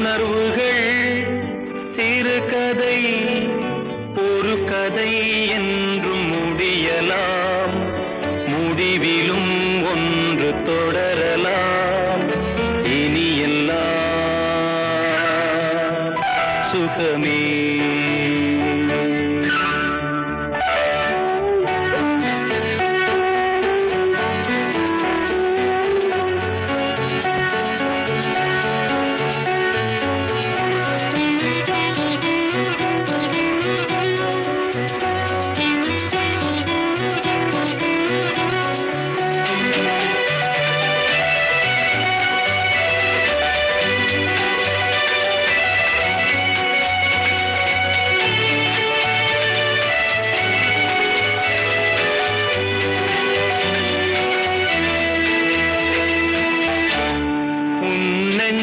உணர்வுகள் சிறுகதை ஒரு கதை என்றும் முடியலாம். முடிவிலும் ஒன்று தொடரலாம். இனி எல்லாம் சுகமே.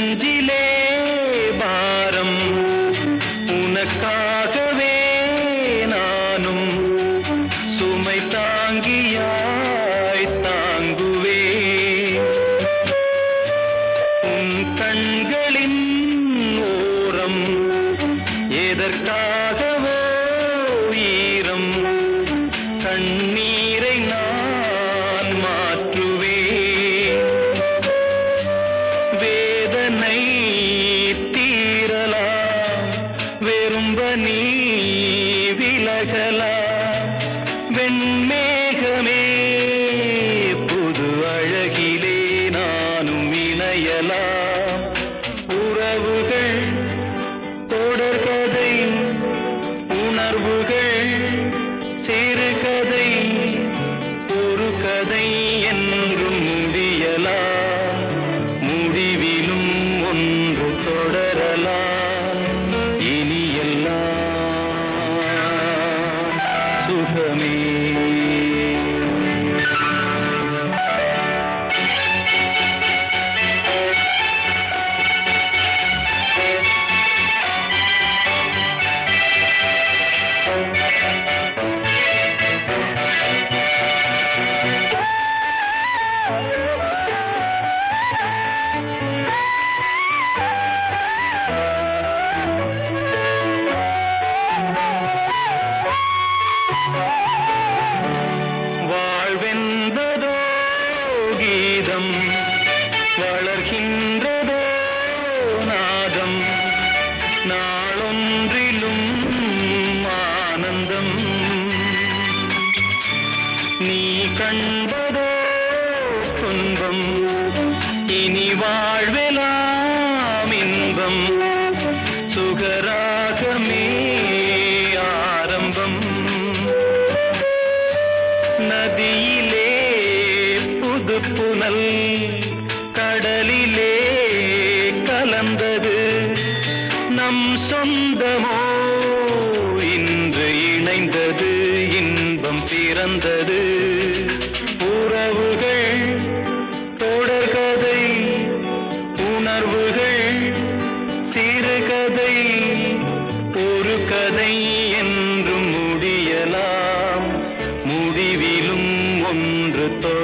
நெஞ்சிலே பாரம். உனக்காகவே நானும் சுமை தாங்கியாய் தாங்குவே உன் கண்களின் ஓரம் எதற்காகவோ ஈரம். கண்ணீரை நான் மாற்றுவேன். வெறும்ப நீ விலகலா? வெண்மேகமே புது அழகிலே நானும் இணையலாம் உறவுகள் தொடர்கதை உணர்வுகள் சிறுகதை ஒரு கதை என்றும் முடியலா? முடிவிலும் ஒன்று சுகமே கண்டதோ துன்பம். இனி வாழ்வெலாம் இன்பம். சுகராகமே ஆரம்பம். நதியிலே புது புனல் கடலிலே கலந்தது. நம் சொந்தமோ இன்று இணைந்தது இன்பம் பிறந்தது. உறவுகள் தொடர்கதை உணர்வுகள் சிறுகதை ஒரு கதை என்றும் முடியலாம். முடிவிலும் ஒன்று தொடரலாம்